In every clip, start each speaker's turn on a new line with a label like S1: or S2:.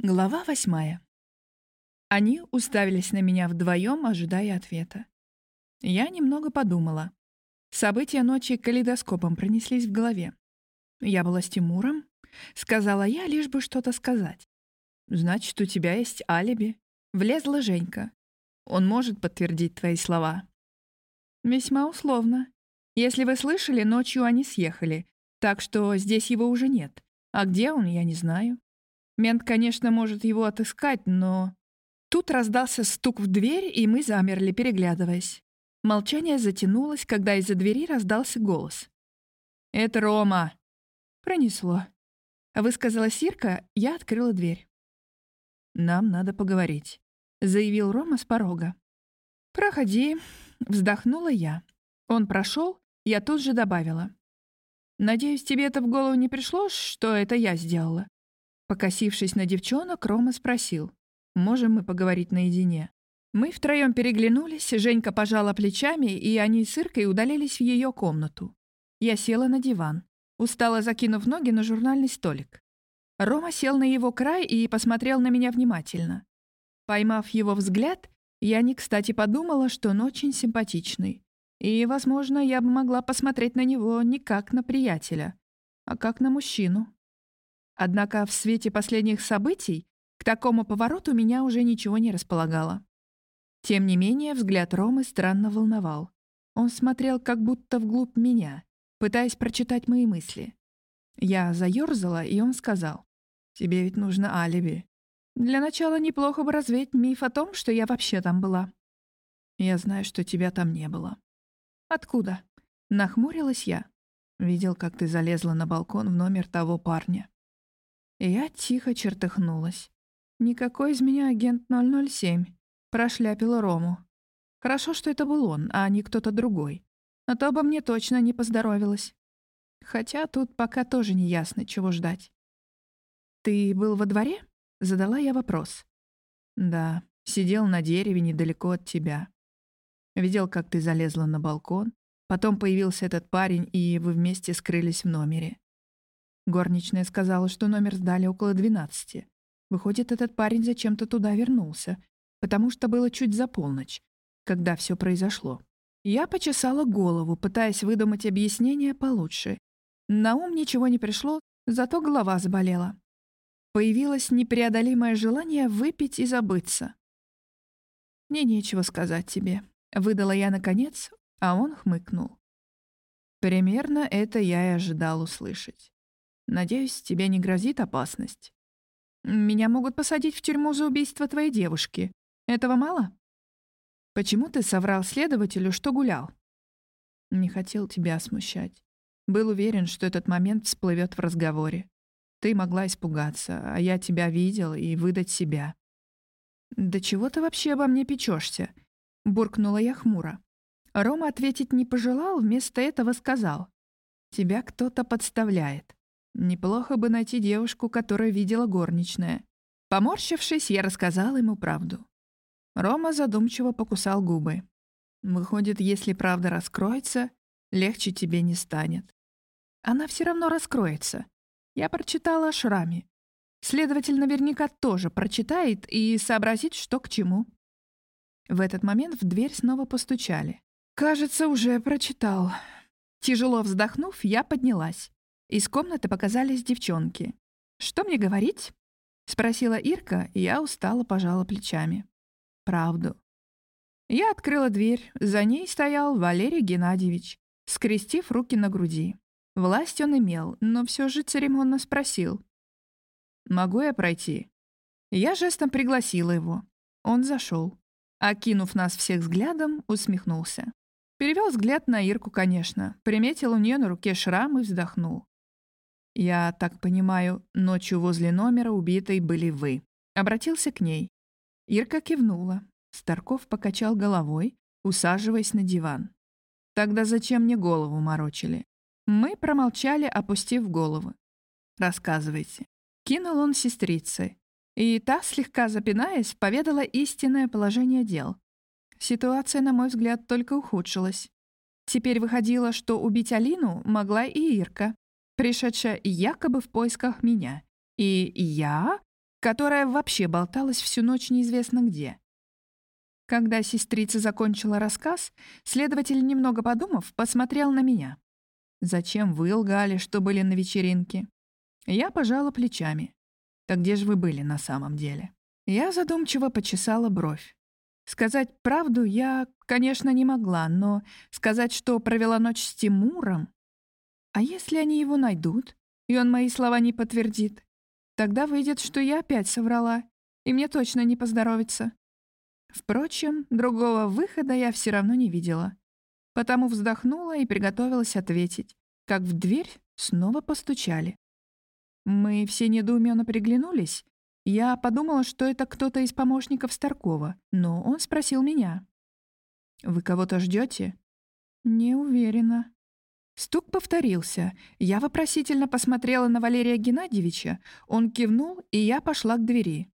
S1: Глава восьмая. Они уставились на меня вдвоем, ожидая ответа. Я немного подумала. События ночи калейдоскопом пронеслись в голове. «Я была с Тимуром?» — сказала я, лишь бы что-то сказать. «Значит, у тебя есть алиби?» — влезла Женька. «Он может подтвердить твои слова». «Весьма условно. Если вы слышали, ночью они съехали, так что здесь его уже нет. А где он, я не знаю». Мент, конечно, может его отыскать, но... Тут раздался стук в дверь, и мы замерли, переглядываясь. Молчание затянулось, когда из-за двери раздался голос. «Это Рома!» «Пронесло». Высказала Сирка, я открыла дверь. «Нам надо поговорить», — заявил Рома с порога. «Проходи», — вздохнула я. Он прошел, я тут же добавила. «Надеюсь, тебе это в голову не пришло, что это я сделала?» Покосившись на девчонок, Рома спросил, «Можем мы поговорить наедине?» Мы втроем переглянулись, Женька пожала плечами, и они с Иркой удалились в ее комнату. Я села на диван, устало закинув ноги на журнальный столик. Рома сел на его край и посмотрел на меня внимательно. Поймав его взгляд, я не кстати подумала, что он очень симпатичный. И, возможно, я бы могла посмотреть на него не как на приятеля, а как на мужчину. Однако в свете последних событий к такому повороту меня уже ничего не располагало. Тем не менее, взгляд Ромы странно волновал. Он смотрел как будто вглубь меня, пытаясь прочитать мои мысли. Я заёрзала, и он сказал, «Тебе ведь нужно алиби. Для начала неплохо бы развеять миф о том, что я вообще там была». «Я знаю, что тебя там не было». «Откуда?» Нахмурилась я. Видел, как ты залезла на балкон в номер того парня. Я тихо чертыхнулась. Никакой из меня агент 007. Прошляпила Рому. Хорошо, что это был он, а не кто-то другой. А то бы мне точно не поздоровилось. Хотя тут пока тоже не ясно, чего ждать. «Ты был во дворе?» — задала я вопрос. «Да, сидел на дереве недалеко от тебя. Видел, как ты залезла на балкон. Потом появился этот парень, и вы вместе скрылись в номере. Горничная сказала, что номер сдали около двенадцати. Выходит, этот парень зачем-то туда вернулся, потому что было чуть за полночь, когда все произошло. Я почесала голову, пытаясь выдумать объяснение получше. На ум ничего не пришло, зато голова заболела. Появилось непреодолимое желание выпить и забыться. «Мне нечего сказать тебе», — выдала я наконец, а он хмыкнул. Примерно это я и ожидал услышать. Надеюсь, тебе не грозит опасность. Меня могут посадить в тюрьму за убийство твоей девушки. Этого мало? Почему ты соврал следователю, что гулял? Не хотел тебя смущать. Был уверен, что этот момент всплывет в разговоре. Ты могла испугаться, а я тебя видел и выдать себя. «Да чего ты вообще обо мне печешься? буркнула я хмуро. Рома ответить не пожелал, вместо этого сказал. «Тебя кто-то подставляет. Неплохо бы найти девушку, которая видела горничная. Поморщившись, я рассказала ему правду. Рома задумчиво покусал губы. Выходит, если правда раскроется, легче тебе не станет. Она все равно раскроется. Я прочитала о шраме. Следователь наверняка тоже прочитает и сообразит, что к чему. В этот момент в дверь снова постучали. Кажется, уже прочитал. Тяжело вздохнув, я поднялась. Из комнаты показались девчонки. «Что мне говорить?» — спросила Ирка, и я устало пожала плечами. «Правду». Я открыла дверь. За ней стоял Валерий Геннадьевич, скрестив руки на груди. Власть он имел, но все же церемонно спросил. «Могу я пройти?» Я жестом пригласила его. Он зашел. Окинув нас всех взглядом, усмехнулся. Перевел взгляд на Ирку, конечно. Приметил у нее на руке шрам и вздохнул. «Я так понимаю, ночью возле номера убитой были вы». Обратился к ней. Ирка кивнула. Старков покачал головой, усаживаясь на диван. «Тогда зачем мне голову морочили?» Мы промолчали, опустив головы. «Рассказывайте». Кинул он сестрице. И та, слегка запинаясь, поведала истинное положение дел. Ситуация, на мой взгляд, только ухудшилась. Теперь выходило, что убить Алину могла и Ирка, пришедшая якобы в поисках меня. И я которая вообще болталась всю ночь неизвестно где. Когда сестрица закончила рассказ, следователь, немного подумав, посмотрел на меня. «Зачем вы лгали, что были на вечеринке?» Я пожала плечами. «Так где же вы были на самом деле?» Я задумчиво почесала бровь. Сказать правду я, конечно, не могла, но сказать, что провела ночь с Тимуром... А если они его найдут, и он мои слова не подтвердит? Тогда выйдет, что я опять соврала, и мне точно не поздоровится. Впрочем, другого выхода я все равно не видела. Потому вздохнула и приготовилась ответить, как в дверь снова постучали. Мы все недоуменно приглянулись. Я подумала, что это кто-то из помощников Старкова, но он спросил меня. «Вы кого-то ждете? «Не уверена». Стук повторился. Я вопросительно посмотрела на Валерия Геннадьевича. Он кивнул, и я пошла к двери.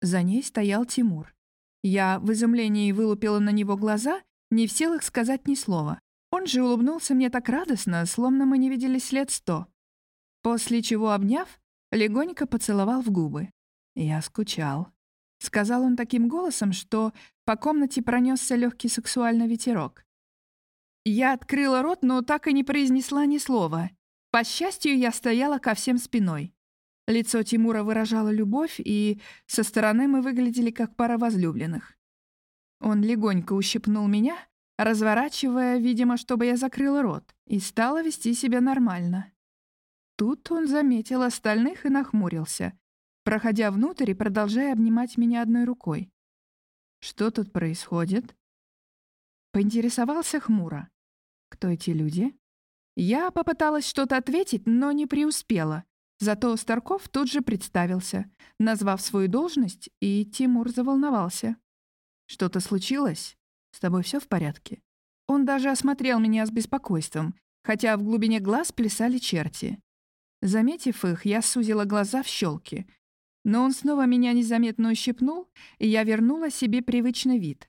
S1: За ней стоял Тимур. Я в изумлении вылупила на него глаза, не в силах сказать ни слова. Он же улыбнулся мне так радостно, словно мы не виделись лет сто. После чего, обняв, легонько поцеловал в губы. «Я скучал», — сказал он таким голосом, что по комнате пронесся легкий сексуальный ветерок. Я открыла рот, но так и не произнесла ни слова. По счастью, я стояла ко всем спиной. Лицо Тимура выражало любовь, и со стороны мы выглядели как пара возлюбленных. Он легонько ущипнул меня, разворачивая, видимо, чтобы я закрыла рот, и стала вести себя нормально. Тут он заметил остальных и нахмурился, проходя внутрь и продолжая обнимать меня одной рукой. «Что тут происходит?» Поинтересовался хмуро. «Кто эти люди?» Я попыталась что-то ответить, но не преуспела. Зато Старков тут же представился, назвав свою должность, и Тимур заволновался. «Что-то случилось? С тобой все в порядке?» Он даже осмотрел меня с беспокойством, хотя в глубине глаз плясали черти. Заметив их, я сузила глаза в щелки. Но он снова меня незаметно ущипнул, и я вернула себе привычный вид.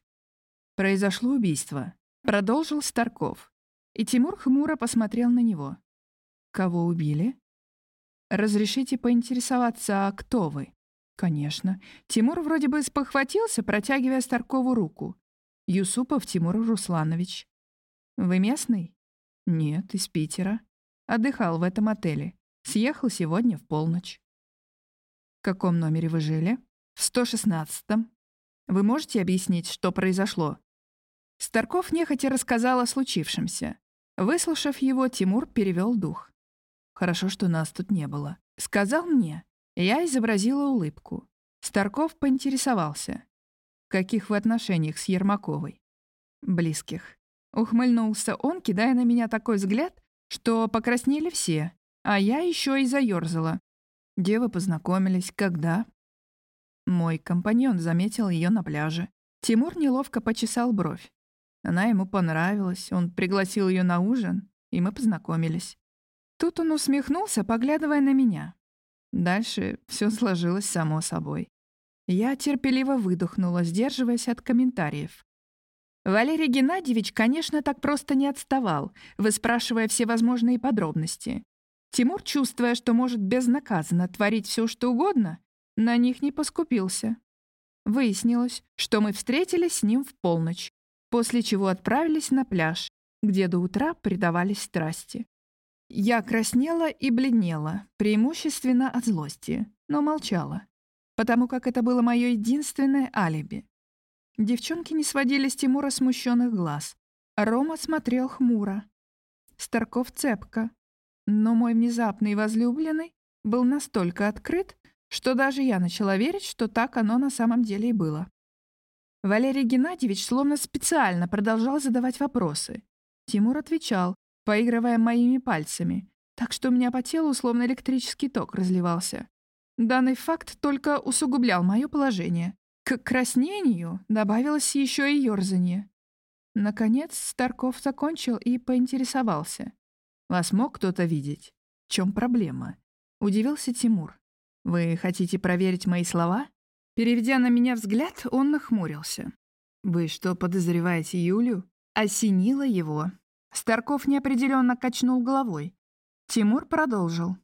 S1: «Произошло убийство», — продолжил Старков. И Тимур хмуро посмотрел на него. «Кого убили?» «Разрешите поинтересоваться, а кто вы?» «Конечно». Тимур вроде бы спохватился, протягивая Старкову руку. «Юсупов Тимур Русланович». «Вы местный?» «Нет, из Питера. Отдыхал в этом отеле. Съехал сегодня в полночь». «В каком номере вы жили?» «В 116-м». «Вы можете объяснить, что произошло?» Старков нехотя рассказал о случившемся. Выслушав его, Тимур перевел дух. Хорошо, что нас тут не было. Сказал мне. Я изобразила улыбку. Старков поинтересовался. В каких вы отношениях с Ермаковой? Близких. Ухмыльнулся он, кидая на меня такой взгляд, что покраснели все, а я еще и заерзала. Где вы познакомились? Когда? Мой компаньон заметил ее на пляже. Тимур неловко почесал бровь. Она ему понравилась, он пригласил ее на ужин, и мы познакомились. Тут он усмехнулся, поглядывая на меня. Дальше все сложилось само собой. Я терпеливо выдохнула, сдерживаясь от комментариев. Валерий Геннадьевич, конечно, так просто не отставал, выспрашивая все возможные подробности. Тимур, чувствуя, что может безнаказанно творить все, что угодно, на них не поскупился. Выяснилось, что мы встретились с ним в полночь, после чего отправились на пляж, где до утра предавались страсти. Я краснела и бледнела, преимущественно от злости, но молчала, потому как это было мое единственное алиби. Девчонки не сводили с Тимура смущенных глаз. Рома смотрел хмуро. Старков цепко. Но мой внезапный возлюбленный был настолько открыт, что даже я начала верить, что так оно на самом деле и было. Валерий Геннадьевич словно специально продолжал задавать вопросы. Тимур отвечал, поигрывая моими пальцами, так что у меня по телу словно электрический ток разливался. Данный факт только усугублял мое положение. К краснению добавилось еще и ёрзанье. Наконец Старков закончил и поинтересовался. «Вас мог кто-то видеть? В чем проблема?» Удивился Тимур. «Вы хотите проверить мои слова?» Переведя на меня взгляд, он нахмурился. «Вы что, подозреваете Юлю?» Осенило его. Старков неопределенно качнул головой. Тимур продолжил.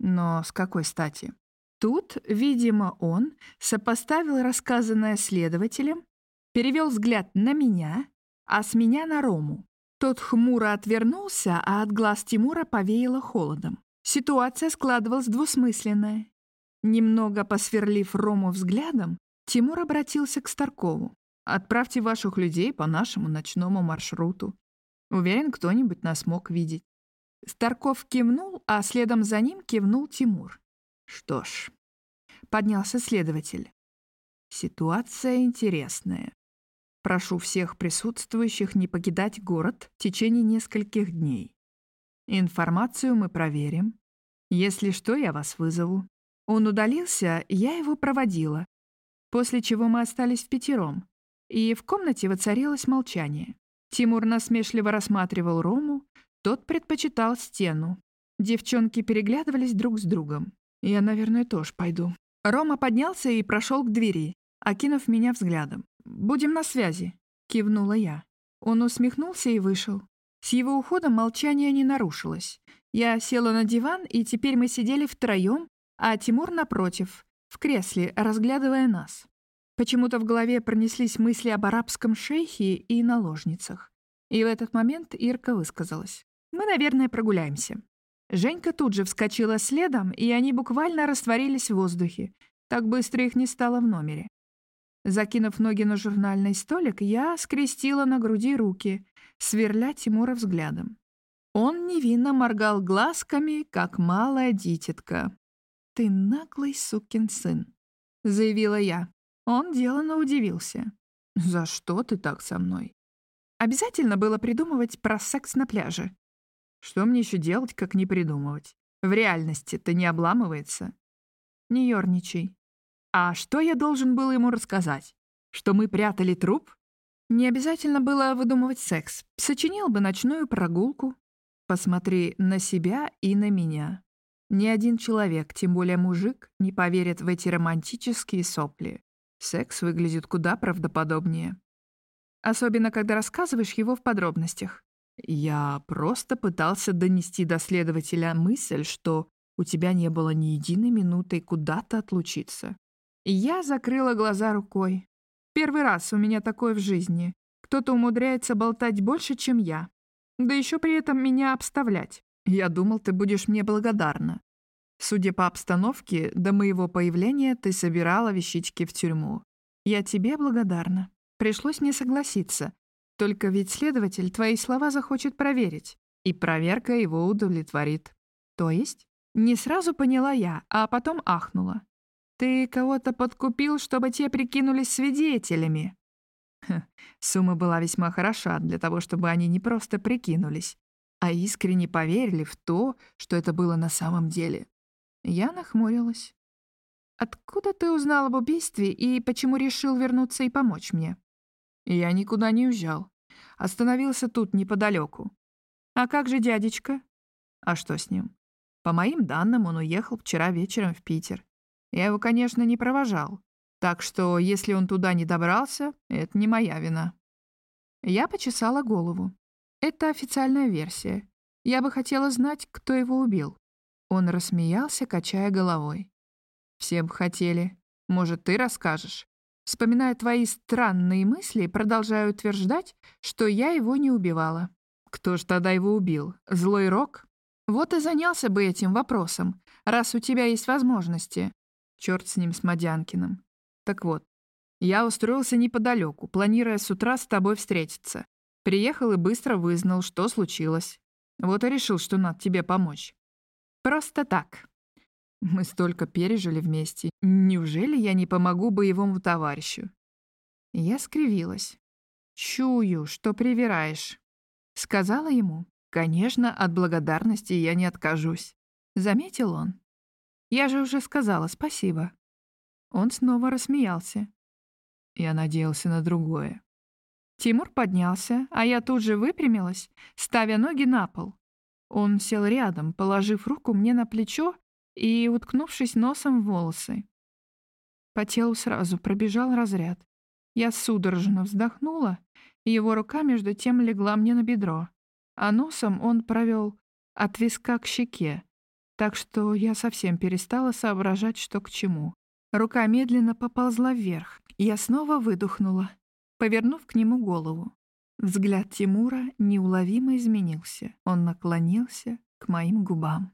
S1: Но с какой стати? Тут, видимо, он сопоставил рассказанное следователем, перевел взгляд на меня, а с меня на Рому. Тот хмуро отвернулся, а от глаз Тимура повеяло холодом. Ситуация складывалась двусмысленная. Немного посверлив Рому взглядом, Тимур обратился к Старкову. «Отправьте ваших людей по нашему ночному маршруту. Уверен, кто-нибудь нас мог видеть». Старков кивнул, а следом за ним кивнул Тимур. «Что ж», — поднялся следователь. «Ситуация интересная. Прошу всех присутствующих не покидать город в течение нескольких дней. Информацию мы проверим. Если что, я вас вызову. Он удалился, я его проводила, после чего мы остались в пятером, и в комнате воцарилось молчание. Тимур насмешливо рассматривал Рому, тот предпочитал стену. Девчонки переглядывались друг с другом. Я, наверное, тоже пойду. Рома поднялся и прошел к двери, окинув меня взглядом. «Будем на связи», — кивнула я. Он усмехнулся и вышел. С его уходом молчание не нарушилось. Я села на диван, и теперь мы сидели втроем, а Тимур напротив, в кресле, разглядывая нас. Почему-то в голове пронеслись мысли об арабском шейхе и наложницах. И в этот момент Ирка высказалась. «Мы, наверное, прогуляемся». Женька тут же вскочила следом, и они буквально растворились в воздухе. Так быстро их не стало в номере. Закинув ноги на журнальный столик, я скрестила на груди руки, сверля Тимура взглядом. Он невинно моргал глазками, как малая дитятка. «Ты наглый сукин сын», — заявила я. Он деланно удивился. «За что ты так со мной?» Обязательно было придумывать про секс на пляже. Что мне еще делать, как не придумывать? В реальности-то не обламывается. Не ерничай. А что я должен был ему рассказать? Что мы прятали труп? Не обязательно было выдумывать секс. Сочинил бы ночную прогулку. Посмотри на себя и на меня. Ни один человек, тем более мужик, не поверит в эти романтические сопли. Секс выглядит куда правдоподобнее. Особенно, когда рассказываешь его в подробностях. Я просто пытался донести до следователя мысль, что у тебя не было ни единой минуты куда-то отлучиться. Я закрыла глаза рукой. Первый раз у меня такое в жизни. Кто-то умудряется болтать больше, чем я. Да еще при этом меня обставлять. Я думал, ты будешь мне благодарна. Судя по обстановке, до моего появления ты собирала вещички в тюрьму. Я тебе благодарна. Пришлось мне согласиться. Только ведь следователь твои слова захочет проверить. И проверка его удовлетворит. То есть? Не сразу поняла я, а потом ахнула. «Ты кого-то подкупил, чтобы те прикинулись свидетелями?» Хм, сумма была весьма хороша для того, чтобы они не просто прикинулись, а искренне поверили в то, что это было на самом деле. Я нахмурилась. «Откуда ты узнал об убийстве и почему решил вернуться и помочь мне?» «Я никуда не уезжал. Остановился тут неподалеку. А как же дядечка?» «А что с ним?» «По моим данным, он уехал вчера вечером в Питер. Я его, конечно, не провожал. Так что, если он туда не добрался, это не моя вина. Я почесала голову. Это официальная версия. Я бы хотела знать, кто его убил. Он рассмеялся, качая головой. Все бы хотели. Может, ты расскажешь? Вспоминая твои странные мысли, продолжаю утверждать, что я его не убивала. Кто ж тогда его убил? Злой Рок? Вот и занялся бы этим вопросом, раз у тебя есть возможности. Черт с ним, с Мадянкиным. Так вот, я устроился неподалеку, планируя с утра с тобой встретиться. Приехал и быстро вызнал, что случилось. Вот и решил, что надо тебе помочь. Просто так. Мы столько пережили вместе. Неужели я не помогу боевому товарищу? Я скривилась. «Чую, что привираешь», — сказала ему. «Конечно, от благодарности я не откажусь», — заметил он. Я же уже сказала спасибо». Он снова рассмеялся. Я надеялся на другое. Тимур поднялся, а я тут же выпрямилась, ставя ноги на пол. Он сел рядом, положив руку мне на плечо и уткнувшись носом в волосы. По телу сразу пробежал разряд. Я судорожно вздохнула, и его рука между тем легла мне на бедро, а носом он провел от виска к щеке, так что я совсем перестала соображать, что к чему. Рука медленно поползла вверх, и я снова выдохнула, повернув к нему голову. Взгляд Тимура неуловимо изменился. Он наклонился к моим губам.